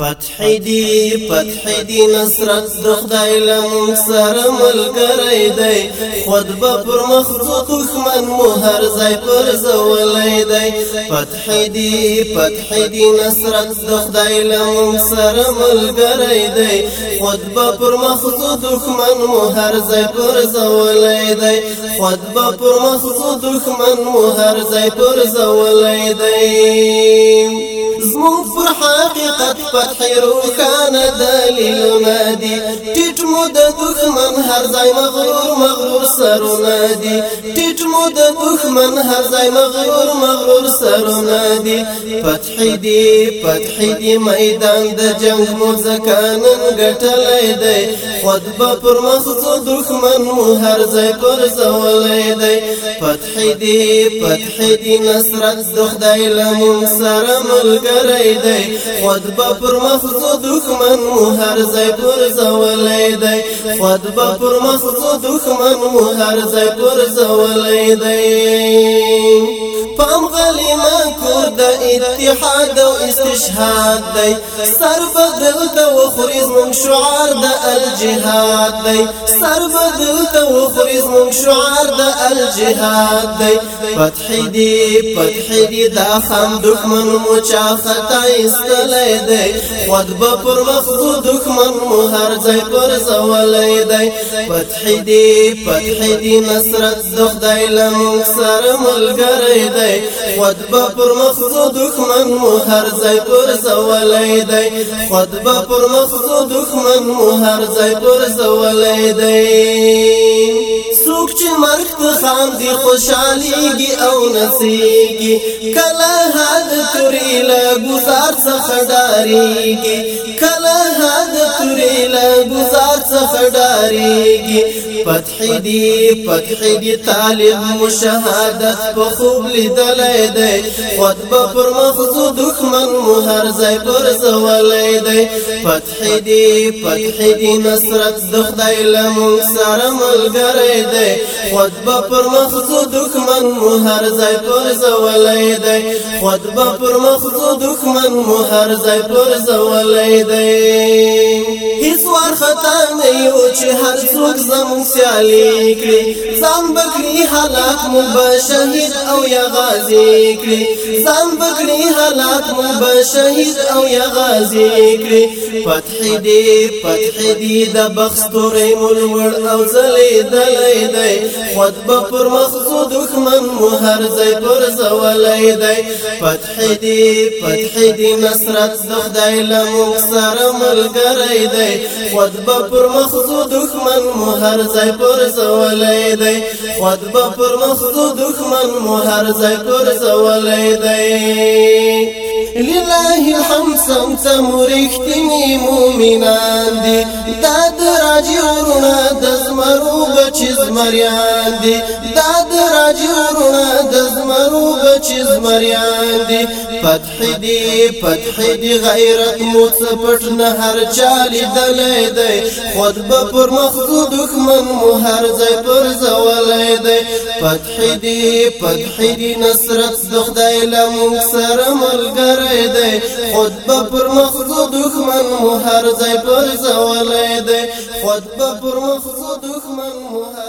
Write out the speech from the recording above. فتح دی فتح دی نصرت د خدای لمون سره ملګری دی خود به پر مخلوق دښمن مو هر ځای پر زولای دی فتح دی فتح دی نصرت د خدای لمون سره ملګری دی خود به پر مخلوق دښمن مو هر ځای پر زولای دی خود به پر مخلوق دښمن مو هر ځای پر زولای دی مو پر حقیقت فتح روخان دلیل ندی ټیټ مو د دښمن هر ځای مغرور مغرور سر ندی ټیټ مو د دښمن هر ځای مغرور مغرور سر ندی فتح دی فتح دی میدان د جنگ مو زکانن ګټلای دی خود به پر مخزو دښمن مو هر ځای پر زولای دی فتح دی فتح دی نصرت د خدای لمون سره ملګری لري دی خود به پر مخزو دښمن مو هر ځای پر زولې دی خود به پر مخزو دښمن مو هر ځای پر زولې دی اتحاد او استشهاد دی سر بدل ته وخوري زمون شعار د الجهاد دی سر بدل ته وخوري زمون شعار د الجهاد دی فتح دی فتح دی دا خام دښمن مو چا خطا استلای دی خود به پر مخزو دښمن مو هر ځای پر زولای دی فتح دی فتح دی نصرت د خدای لمون سره ملګری دی خود به پر مخزو دښمن مو هر ځای ګرځولای دی خطبه پر مخزو دښمن مو هر ځای ګرځولای دی څوک چې مرګ ته خاندي خوشحاليږي او نسيږي کله هاد توري له گزار څخه ډاريږي کله هاد توري له گزار څډاريږي فتح دي فتح دي طالب مشهادت په خوب لیدلې دی خطبه پر مخزو دښمن مو هر ځای پر زولې دی فتح دي فتح دي نصرت د خدای لمون سره ملګری دی خطبه پر مخزو دښمن مو هر ځای پر زولې دی خطبه پر مخزو دښمن مو هر ځای پر زولې دی خطا نه یو چې هر څوک زمون سیالي کړي ځان بکړي حالات مو به شهید او یا غازی کړي ځان بکړي حالات مو به شهید او یا غازی کړي فتح دی فتح دی د بخستورې مولور او زلې دلې دی خود به پر مخزو دښمن مو هر ځای پر زولې دی فتح دی فتح دی نصرت د خدای له موږ سره ملګری دی خود به پر مخزو دښمن مو هر ځای پر زولې دی خود به پر مخ دښمن مو هر ځای پر زولې دی لله الحمد سم تمرختنی مومنان دی دا دراجی ورونه د زمرو بچ زمریان دی دا دراجی ورونه د زمرو چې زمریان دي فتح دي فتح دي غیرت مو څپټ نه هر چالي دلې دی خود به پر مخ دښمن مو هر ځای پر زولې دی فتح دي فتح دي نصرت د خدای لمو سره ملګری دی خود به پر مخ دښمن مو هر ځای پر زولې دی خود به پر مخ دښمن مو هر